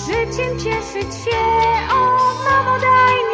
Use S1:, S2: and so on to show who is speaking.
S1: چیز